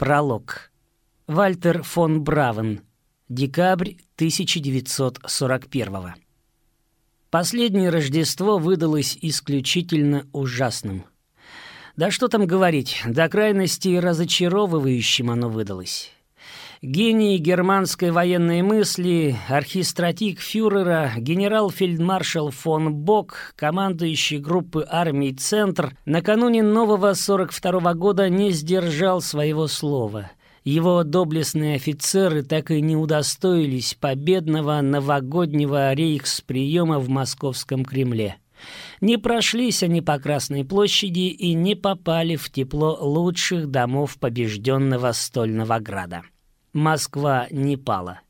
Пролог. Вальтер фон Бравен. Декабрь 1941 Последнее Рождество выдалось исключительно ужасным. Да что там говорить, до крайности разочаровывающим оно выдалось. Гений германской военной мысли, архистратик фюрера, генерал-фельдмаршал фон Бок, командующий группы армий «Центр», накануне нового 42 -го года не сдержал своего слова. Его доблестные офицеры так и не удостоились победного новогоднего рейхсприема в московском Кремле. Не прошлись они по Красной площади и не попали в тепло лучших домов побежденного Стольного Града. Москва не пала.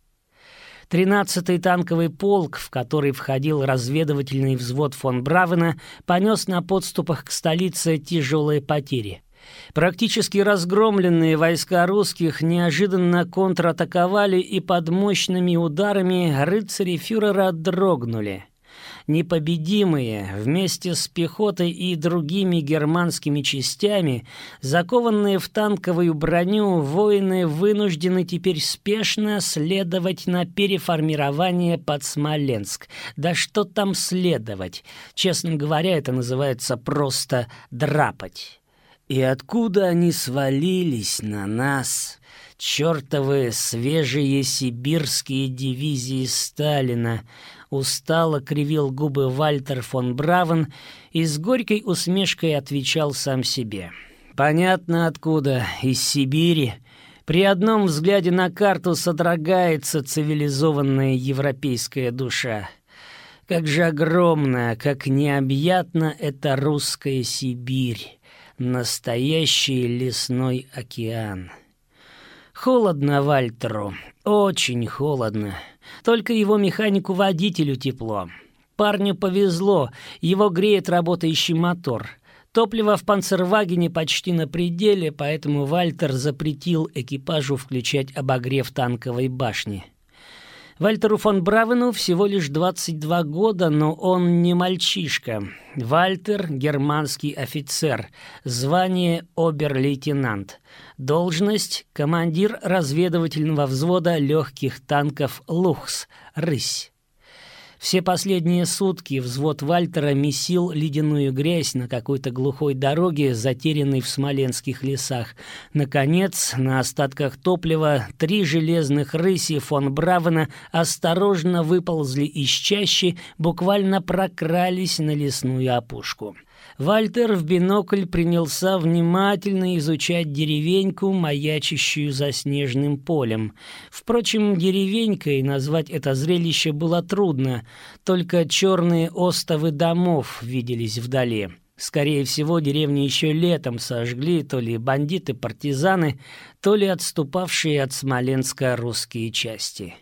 Тринадцатый танковый полк, в который входил разведывательный взвод фон Бравена, понес на подступах к столице тяжелые потери. Практически разгромленные войска русских неожиданно контратаковали и под мощными ударами рыцари фюрера дрогнули – непобедимые, вместе с пехотой и другими германскими частями, закованные в танковую броню, воины вынуждены теперь спешно следовать на переформирование под Смоленск. Да что там следовать? Честно говоря, это называется просто драпать. И откуда они свалились на нас? чертовы свежие сибирские дивизии Сталина, устало кривил губы Вальтер фон Бравен и с горькой усмешкой отвечал сам себе. Понятно откуда, из Сибири. При одном взгляде на карту содрогается цивилизованная европейская душа. Как же огромна, как необъятна эта русская Сибирь, настоящий лесной океан. Холодно Вальтеру, очень холодно. Только его механику-водителю тепло. Парню повезло, его греет работающий мотор. Топливо в панцервагене почти на пределе, поэтому Вальтер запретил экипажу включать обогрев танковой башни. Вальтеру фон Бравену всего лишь 22 года, но он не мальчишка. Вальтер — германский офицер, звание обер-лейтенант. Должность — командир разведывательного взвода легких танков «Лухс» — «Рысь». Все последние сутки взвод Вальтера месил ледяную грязь на какой-то глухой дороге, затерянной в смоленских лесах. Наконец, на остатках топлива три железных рыси фон Бравена осторожно выползли из чащи, буквально прокрались на лесную опушку. Вальтер в бинокль принялся внимательно изучать деревеньку, маячащую за снежным полем. Впрочем, деревенькой назвать это зрелище было трудно, только черные остовы домов виделись вдали. Скорее всего, деревню еще летом сожгли то ли бандиты-партизаны, то ли отступавшие от Смоленска русские части.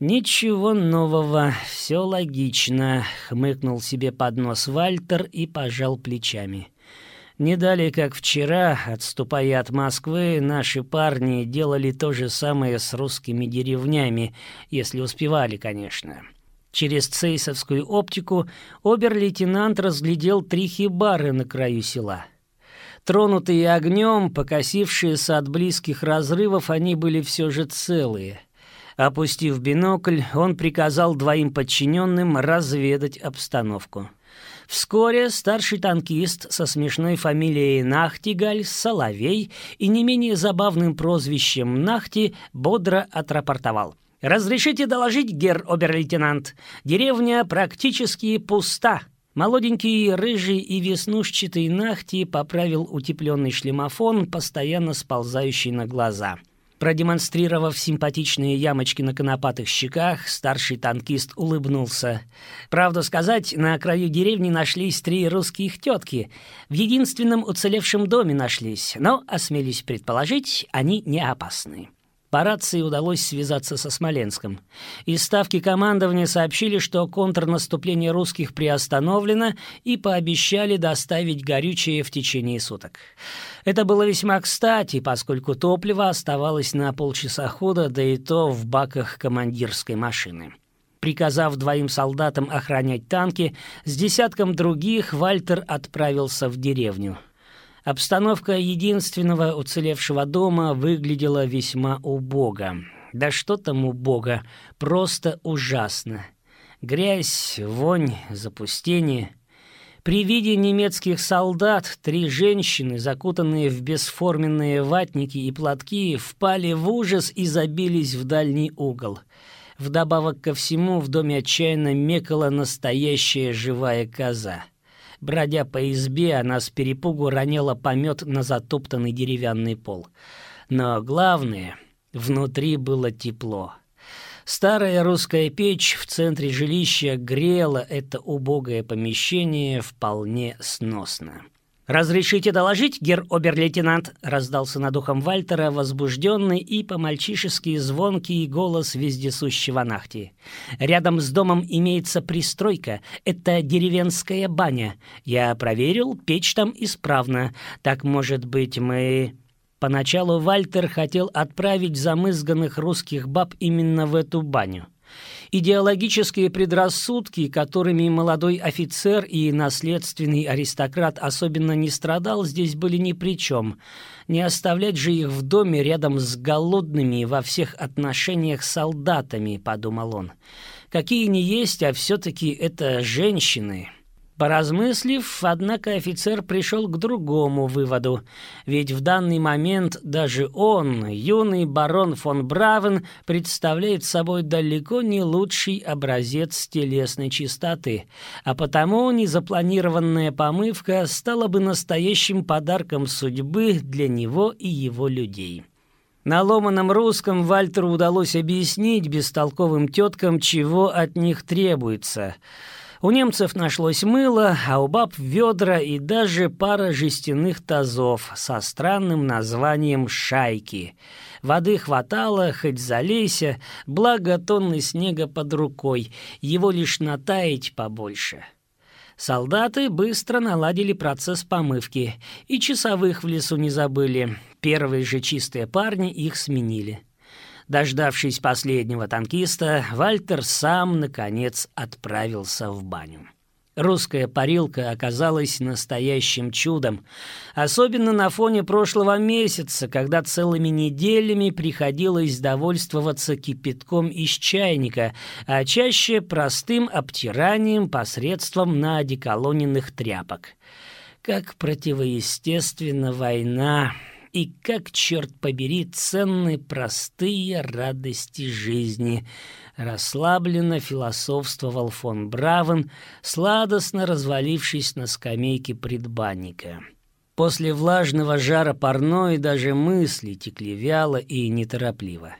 «Ничего нового, все логично», — хмыкнул себе под нос Вальтер и пожал плечами. Не далее, как вчера, отступая от Москвы, наши парни делали то же самое с русскими деревнями, если успевали, конечно. Через цейсовскую оптику обер-лейтенант разглядел три хибары на краю села. Тронутые огнем, покосившиеся от близких разрывов, они были все же целые — Опустив бинокль, он приказал двоим подчиненным разведать обстановку. Вскоре старший танкист со смешной фамилией Нахтигаль, Соловей и не менее забавным прозвищем Нахти бодро отрапортовал. «Разрешите доложить, гер обер-лейтенант, деревня практически пуста». Молоденький, рыжий и веснушчатый Нахти поправил утепленный шлемофон, постоянно сползающий на глаза – Продемонстрировав симпатичные ямочки на конопатых щеках, старший танкист улыбнулся. Правда сказать, на краю деревни нашлись три русских тетки. В единственном уцелевшем доме нашлись, но, осмелюсь предположить, они не опасны. По рации удалось связаться со Смоленском. Из ставки командования сообщили, что контрнаступление русских приостановлено и пообещали доставить горючее в течение суток. Это было весьма кстати, поскольку топливо оставалось на полчаса хода, да и то в баках командирской машины. Приказав двоим солдатам охранять танки, с десятком других Вальтер отправился в деревню. Обстановка единственного уцелевшего дома выглядела весьма убого. Да что там убого, просто ужасно. Грязь, вонь, запустение. При виде немецких солдат три женщины, закутанные в бесформенные ватники и платки, впали в ужас и забились в дальний угол. Вдобавок ко всему в доме отчаянно мекала настоящая живая коза. Бродя по избе, она с перепугу роняла помет на затоптанный деревянный пол. Но главное, внутри было тепло. Старая русская печь в центре жилища грела это убогое помещение вполне сносно. «Разрешите доложить, гер обер-лейтенант?» — раздался над ухом Вальтера возбужденный и по-мальчишески звонкий голос вездесущего Нахти. «Рядом с домом имеется пристройка. Это деревенская баня. Я проверил, печь там исправна. Так, может быть, мы...» Поначалу Вальтер хотел отправить замызганных русских баб именно в эту баню. Идеологические предрассудки, которыми молодой офицер и наследственный аристократ особенно не страдал, здесь были ни при чем. Не оставлять же их в доме рядом с голодными во всех отношениях солдатами, подумал он. Какие ни есть, а все-таки это женщины. Поразмыслив, однако офицер пришел к другому выводу, ведь в данный момент даже он, юный барон фон Бравен, представляет собой далеко не лучший образец телесной чистоты, а потому незапланированная помывка стала бы настоящим подарком судьбы для него и его людей. На ломаном русском Вальтеру удалось объяснить бестолковым теткам, чего от них требуется – у немцев нашлось мыло, а у баб ведра и даже пара жестяных тазов со странным названием «шайки». Воды хватало, хоть залейся, благо тонны снега под рукой, его лишь натаять побольше. Солдаты быстро наладили процесс помывки, и часовых в лесу не забыли. Первые же чистые парни их сменили. Дождавшись последнего танкиста, Вальтер сам, наконец, отправился в баню. Русская парилка оказалась настоящим чудом, особенно на фоне прошлого месяца, когда целыми неделями приходилось довольствоваться кипятком из чайника, а чаще простым обтиранием посредством наодеколоненных тряпок. Как противоестественна война, и как, черт побери, ценны простые радости жизни. Расслабленно философствовал фон Бравен, сладостно развалившись на скамейке предбанника. После влажного жара парной даже мысли текли вяло и неторопливо.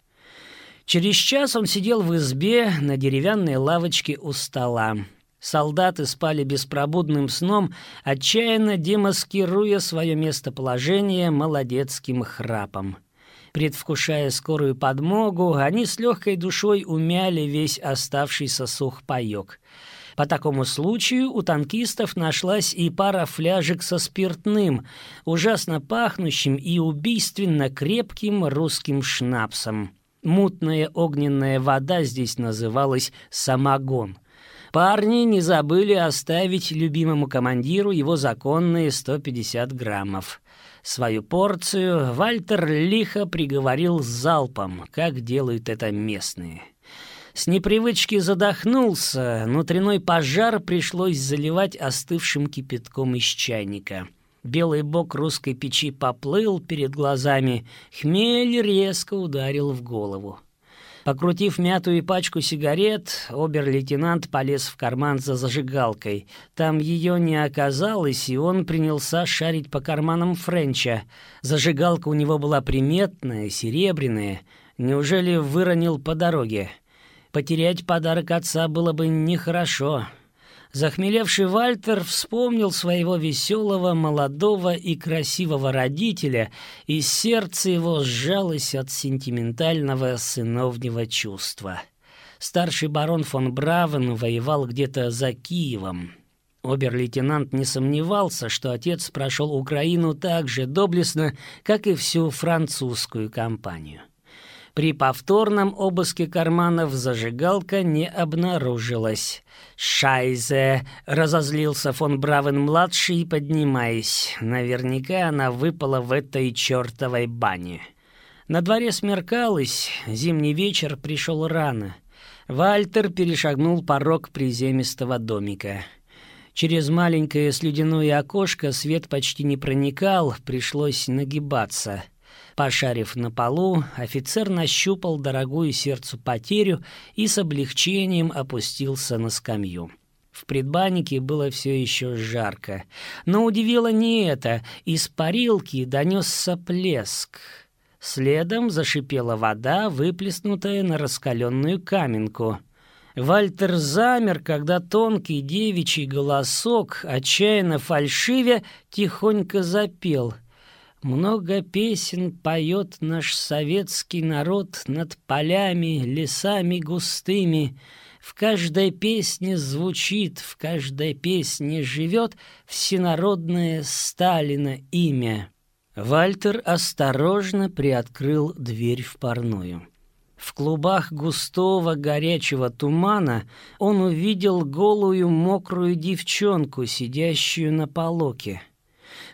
Через час он сидел в избе на деревянной лавочке у стола. Солдаты спали беспробудным сном, отчаянно демаскируя свое местоположение молодецким храпом. Предвкушая скорую подмогу, они с легкой душой умяли весь оставшийся сухпайок. По такому случаю у танкистов нашлась и пара фляжек со спиртным, ужасно пахнущим и убийственно крепким русским шнапсом. Мутная огненная вода здесь называлась «самогон». Парни не забыли оставить любимому командиру его законные 150 граммов. Свою порцию Вальтер лихо приговорил залпом, как делают это местные. С непривычки задохнулся, внутренной пожар пришлось заливать остывшим кипятком из чайника. Белый бок русской печи поплыл перед глазами, хмель резко ударил в голову. Покрутив мятую пачку сигарет, обер-лейтенант полез в карман за зажигалкой. Там ее не оказалось, и он принялся шарить по карманам Френча. Зажигалка у него была приметная, серебряная. Неужели выронил по дороге? Потерять подарок отца было бы нехорошо. Захмелевший Вальтер вспомнил своего веселого, молодого и красивого родителя, и сердце его сжалось от сентиментального сыновнего чувства. Старший барон фон Бравен воевал где-то за Киевом. Обер-лейтенант не сомневался, что отец прошел Украину так же доблестно, как и всю французскую кампанию. При повторном обыске карманов зажигалка не обнаружилась. «Шайзе!» — разозлился фон Бравен-младший, поднимаясь. Наверняка она выпала в этой чертовой бане. На дворе смеркалось, зимний вечер пришел рано. Вальтер перешагнул порог приземистого домика. Через маленькое слюдяное окошко свет почти не проникал, пришлось нагибаться — Пошарив на полу, офицер нащупал дорогую сердцу потерю и с облегчением опустился на скамью. В предбаннике было все еще жарко. Но удивило не это. Из парилки донесся плеск. Следом зашипела вода, выплеснутая на раскаленную каменку. Вальтер замер, когда тонкий девичий голосок, отчаянно фальшивя, тихонько запел — много песен поет наш советский народ над полями, лесами густыми. В каждой песне звучит, в каждой песне живет всенародное Сталина имя. Вальтер осторожно приоткрыл дверь в парную. В клубах густого горячего тумана он увидел голую мокрую девчонку, сидящую на полоке.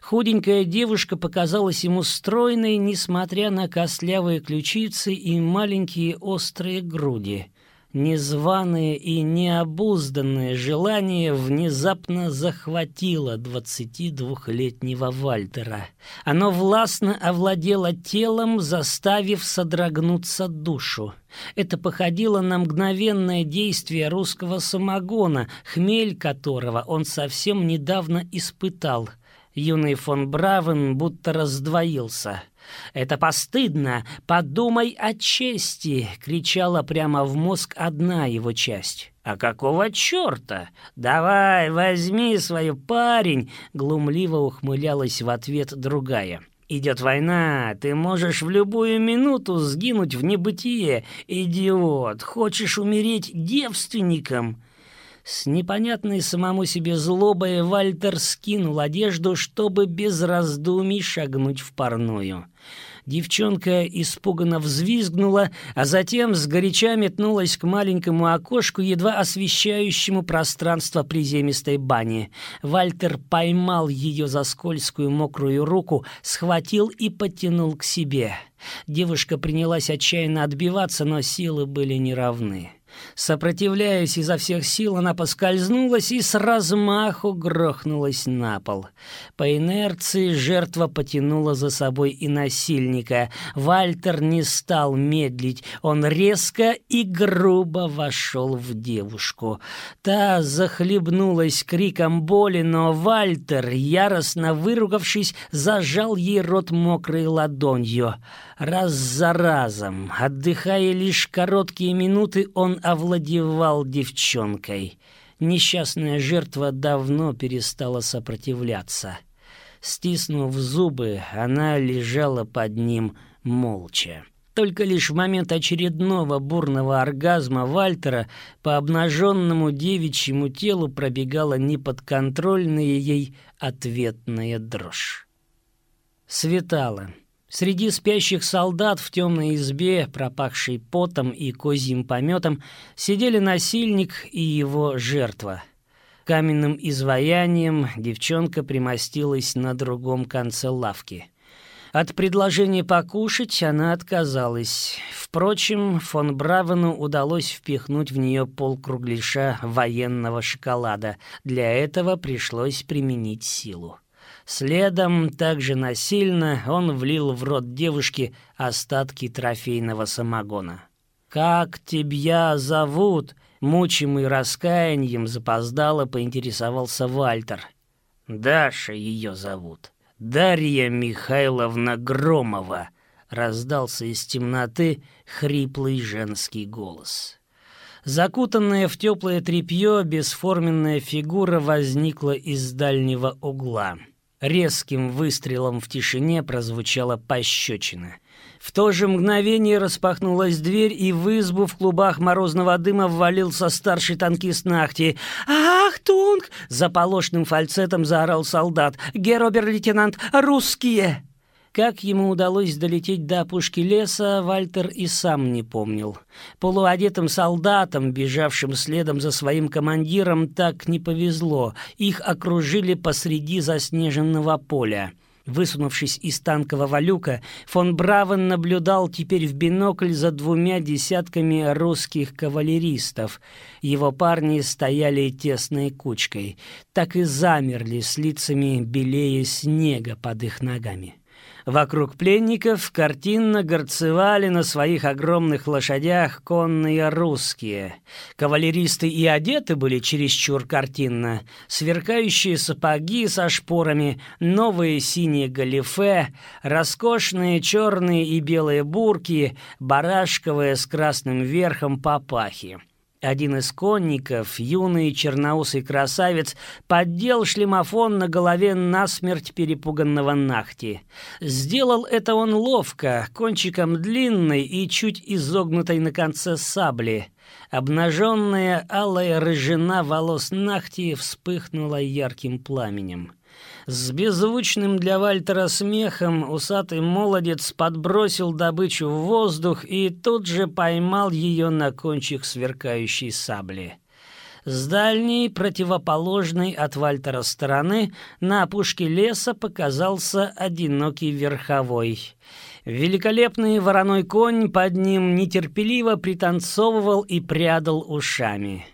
Худенькая девушка показалась ему стройной, несмотря на костлявые ключицы и маленькие острые груди. Незваное и необузданное желание внезапно захватило 22-летнего Вальтера. Оно властно овладело телом, заставив содрогнуться душу. Это походило на мгновенное действие русского самогона, хмель которого он совсем недавно испытал — Юный фон Бравен будто раздвоился. «Это постыдно! Подумай о чести!» — кричала прямо в мозг одна его часть. «А какого черта? Давай, возьми свою парень!» — глумливо ухмылялась в ответ другая. «Идет война, ты можешь в любую минуту сгинуть в небытие. Идиот, хочешь умереть девственником?» С непонятной самому себе злобой Вальтер скинул одежду, чтобы без раздумий шагнуть в парную. Девчонка испуганно взвизгнула, а затем сгоряча метнулась к маленькому окошку, едва освещающему пространство приземистой бани. Вальтер поймал ее за скользкую мокрую руку, схватил и подтянул к себе. Девушка принялась отчаянно отбиваться, но силы были неравны. Сопротивляясь изо всех сил, она поскользнулась и с размаху грохнулась на пол. По инерции жертва потянула за собой и насильника. Вальтер не стал медлить. Он резко и грубо вошел в девушку. Та захлебнулась криком боли, но Вальтер, яростно выругавшись, зажал ей рот мокрой ладонью. Раз за разом, отдыхая лишь короткие минуты, он овладевал девчонкой. Несчастная жертва давно перестала сопротивляться. Стиснув зубы, она лежала под ним молча. Только лишь в момент очередного бурного оргазма Вальтера по обнаженному девичьему телу пробегала неподконтрольная ей ответная дрожь. Светало. Среди спящих солдат в темной избе, пропахшей потом и козьим пометом, сидели насильник и его жертва. Каменным изваянием девчонка примостилась на другом конце лавки. От предложения покушать она отказалась. Впрочем, фон Бравену удалось впихнуть в нее полкругляша военного шоколада. Для этого пришлось применить силу. Следом, также насильно, он влил в рот девушки остатки трофейного самогона. «Как тебя зовут?» Мучимый раскаянием запоздало поинтересовался Вальтер. «Даша ее зовут. Дарья Михайловна Громова», — раздался из темноты хриплый женский голос. Закутанная в теплое тряпье бесформенная фигура возникла из дальнего угла. Резким выстрелом в тишине прозвучала пощечина. В то же мгновение распахнулась дверь, и в избу в клубах морозного дыма ввалился старший танкист Нахти. «Ах, Тунг!» — заполошным фальцетом заорал солдат. «Геробер-лейтенант, русские!» Как ему удалось долететь до опушки леса, Вальтер и сам не помнил. Полуодетым солдатам, бежавшим следом за своим командиром, так не повезло. Их окружили посреди заснеженного поля. Высунувшись из танкового люка, фон Бравен наблюдал теперь в бинокль за двумя десятками русских кавалеристов. Его парни стояли тесной кучкой, так и замерли с лицами белее снега под их ногами. Вокруг пленников картинно горцевали на своих огромных лошадях конные русские. Кавалеристы и одеты были чересчур картинно. Сверкающие сапоги со шпорами, новые синие галифе, роскошные черные и белые бурки, барашковые с красным верхом папахи. Один из конников, юный черноусый красавец, поддел шлемофон на голове насмерть перепуганного Нахти. Сделал это он ловко, кончиком длинной и чуть изогнутой на конце сабли. Обнаженная алая рыжина волос Нахти вспыхнула ярким пламенем. С беззвучным для Вальтера смехом усатый молодец подбросил добычу в воздух и тут же поймал ее на кончик сверкающей сабли. С дальней, противоположной от Вальтера стороны, на опушке леса показался одинокий верховой. Великолепный вороной конь под ним нетерпеливо пританцовывал и прядал ушами.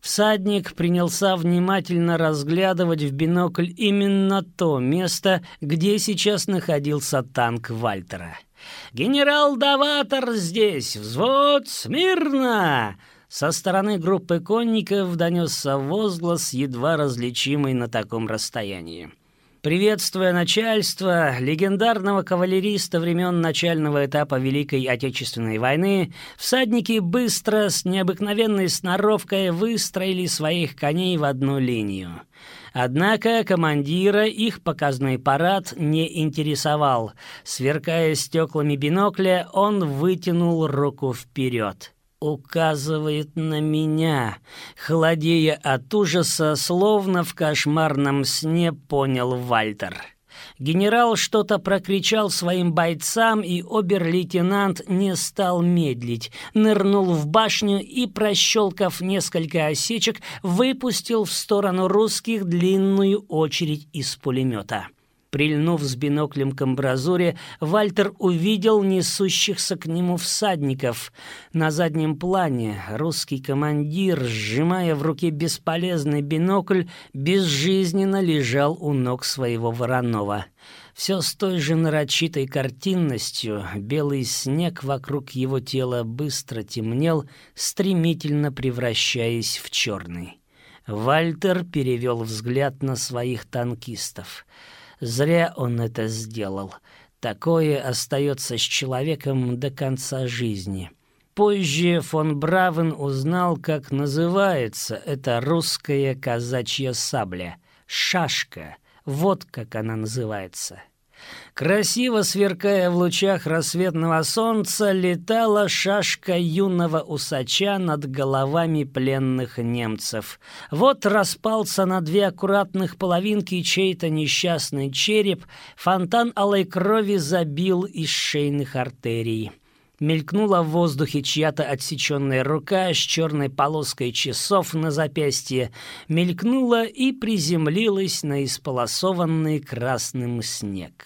Всадник принялся внимательно разглядывать в бинокль именно то место, где сейчас находился танк Вальтера. «Генерал Даватор здесь! Взвод! Смирно!» Со стороны группы конников донесся возглас, едва различимый на таком расстоянии. Приветствуя начальство, легендарного кавалериста времен начального этапа Великой Отечественной войны, всадники быстро, с необыкновенной сноровкой выстроили своих коней в одну линию. Однако командира их показной парад не интересовал. Сверкая стеклами бинокля, он вытянул руку вперед указывает на меня. Холодея от ужаса, словно в кошмарном сне понял Вальтер. Генерал что-то прокричал своим бойцам, и обер-лейтенант не стал медлить. Нырнул в башню и, прощелкав несколько осечек, выпустил в сторону русских длинную очередь из пулемета. Прильнув с биноклем к амбразуре, Вальтер увидел несущихся к нему всадников. На заднем плане русский командир, сжимая в руке бесполезный бинокль, безжизненно лежал у ног своего Воронова. Все с той же нарочитой картинностью, белый снег вокруг его тела быстро темнел, стремительно превращаясь в черный. Вальтер перевел взгляд на своих танкистов — Зря он это сделал. Такое остается с человеком до конца жизни. Позже фон Бравен узнал, как называется эта русская казачья сабля. Шашка. Вот как она называется. Красиво сверкая в лучах рассветного солнца, летала шашка юного усача над головами пленных немцев. Вот распался на две аккуратных половинки чей-то несчастный череп, фонтан алой крови забил из шейных артерий. Мелькнула в воздухе чья-то отсеченная рука с черной полоской часов на запястье, мелькнула и приземлилась на исполосованный красным снег.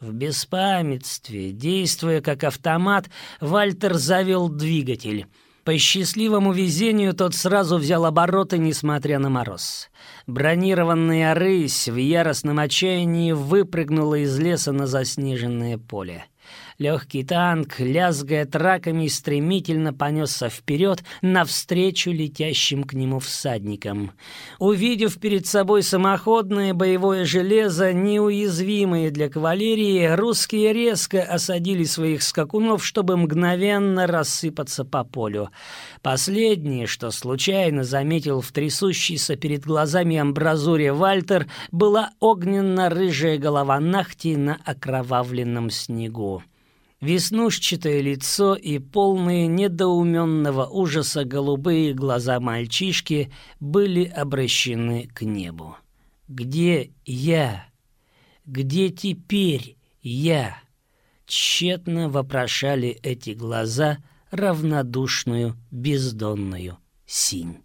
В беспамятстве, действуя как автомат, Вальтер завел двигатель. По счастливому везению тот сразу взял обороты, несмотря на мороз. Бронированная рысь в яростном отчаянии выпрыгнула из леса на заснеженное поле. Легкий танк, лязгая траками, стремительно понесся вперед навстречу летящим к нему всадникам. Увидев перед собой самоходное боевое железо, неуязвимое для кавалерии, русские резко осадили своих скакунов, чтобы мгновенно рассыпаться по полю. Последнее, что случайно заметил в трясущейся перед глазами амбразуре Вальтер, была огненно-рыжая голова Нахти на окровавленном снегу. Веснушчатое лицо и полные недоуменного ужаса голубые глаза мальчишки были обращены к небу. «Где я? Где теперь Я. Тщетно вопрошали эти глаза равнодушную бездонную синь.